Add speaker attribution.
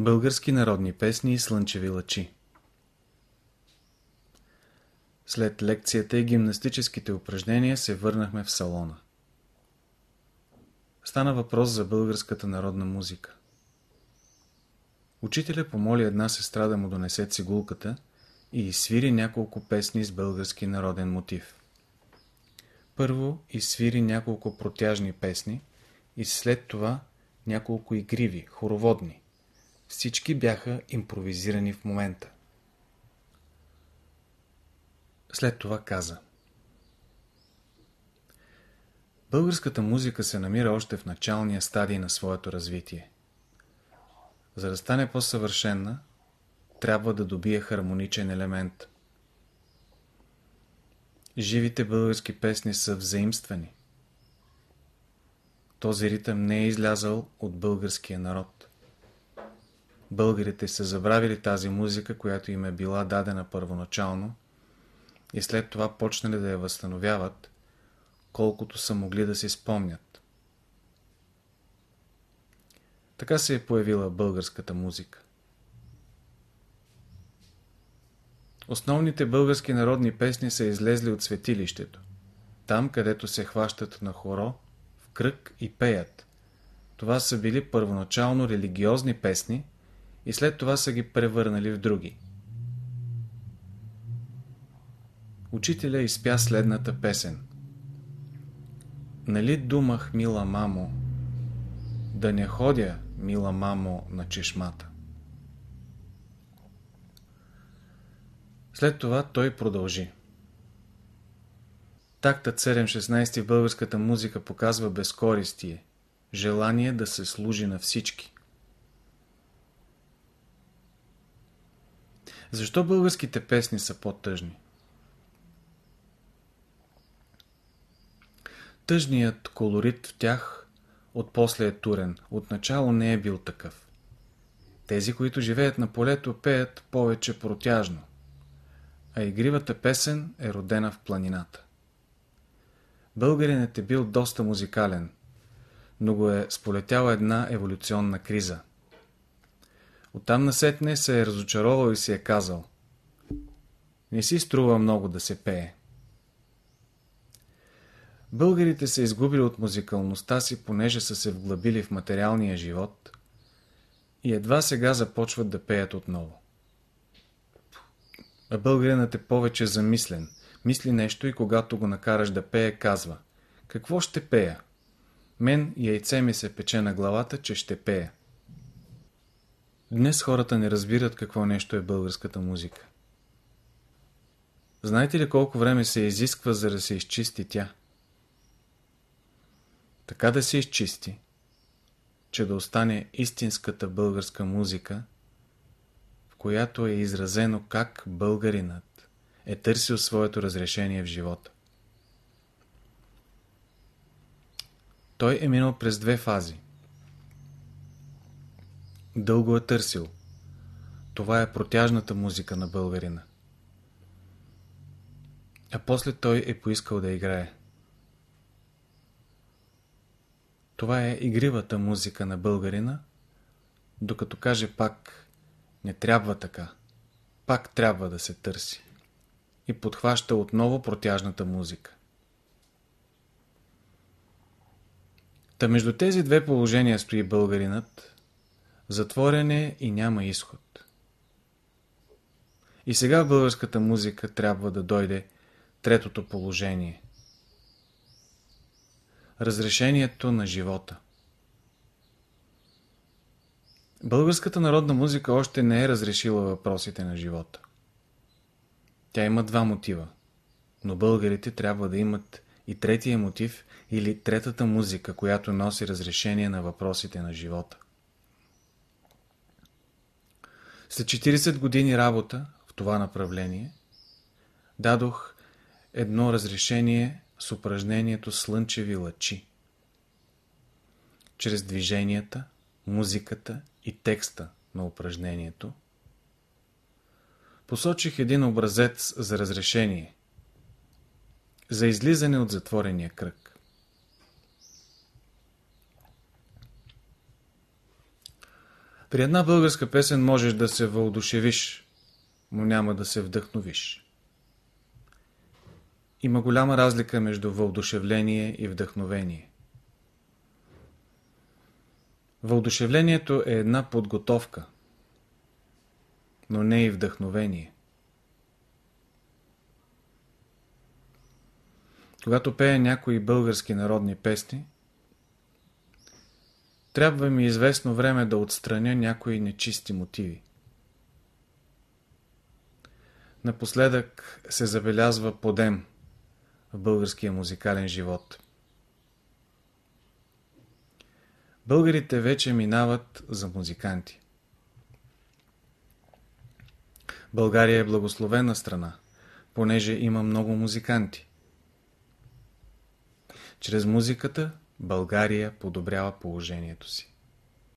Speaker 1: Български народни песни и слънчеви лъчи След лекцията и гимнастическите упражнения се върнахме в салона. Стана въпрос за българската народна музика. Учителя помоли една сестра да му донесе цигулката и изсвири няколко песни с български народен мотив. Първо изсвири няколко протяжни песни и след това няколко игриви, хороводни. Всички бяха импровизирани в момента. След това каза Българската музика се намира още в началния стадий на своето развитие. За да стане по-съвършенна, трябва да добие хармоничен елемент. Живите български песни са взаимствани. Този ритъм не е излязъл от българския народ. Българите са забравили тази музика, която им е била дадена първоначално и след това почнали да я възстановяват, колкото са могли да си спомнят. Така се е появила българската музика. Основните български народни песни са излезли от светилището, там където се хващат на хоро, в кръг и пеят. Това са били първоначално религиозни песни и след това са ги превърнали в други. Учителя изпя следната песен. Нали думах, мила мамо, да не ходя, мила мамо, на чешмата? След това той продължи. Тактът 7-16 в българската музика показва безкористие, желание да се служи на всички. Защо българските песни са по-тъжни? Тъжният колорит в тях отпосле е турен, отначало не е бил такъв. Тези, които живеят на полето, пеят повече протяжно а игривата песен е родена в планината. Българинът е бил доста музикален, но го е сполетяла една еволюционна криза. Оттам насетне се е разочаровал и си е казал Не си струва много да се пее. Българите са изгубили от музикалността си, понеже са се вглъбили в материалния живот и едва сега започват да пеят отново. А българинът е повече замислен. Мисли нещо и когато го накараш да пее, казва Какво ще пея? Мен яйце ми се пече на главата, че ще пея. Днес хората не разбират какво нещо е българската музика. Знаете ли колко време се изисква, за да се изчисти тя? Така да се изчисти, че да остане истинската българска музика – която е изразено как българинът е търсил своето разрешение в живота. Той е минал през две фази. Дълго е търсил. Това е протяжната музика на българина. А после той е поискал да играе. Това е игривата музика на българина, докато каже пак не трябва така. Пак трябва да се търси. И подхваща отново протяжната музика. Та между тези две положения стои българинът, затворен е и няма изход. И сега в българската музика трябва да дойде третото положение. Разрешението на живота. Българската народна музика още не е разрешила въпросите на живота. Тя има два мотива, но българите трябва да имат и третия мотив или третата музика, която носи разрешение на въпросите на живота. След 40 години работа в това направление, дадох едно разрешение с упражнението Слънчеви лъчи. Чрез движенията, музиката и текста на упражнението, посочих един образец за разрешение, за излизане от затворения кръг. При една българска песен можеш да се въодушевиш, но няма да се вдъхновиш. Има голяма разлика между въодушевление и вдъхновение. Въодушевлението е една подготовка, но не и вдъхновение. Когато пея някои български народни песни, трябва ми известно време да отстраня някои нечисти мотиви. Напоследък се забелязва подем в българския музикален живот. Българите вече минават за музиканти. България е благословена страна, понеже има много музиканти. Чрез музиката България подобрява положението си.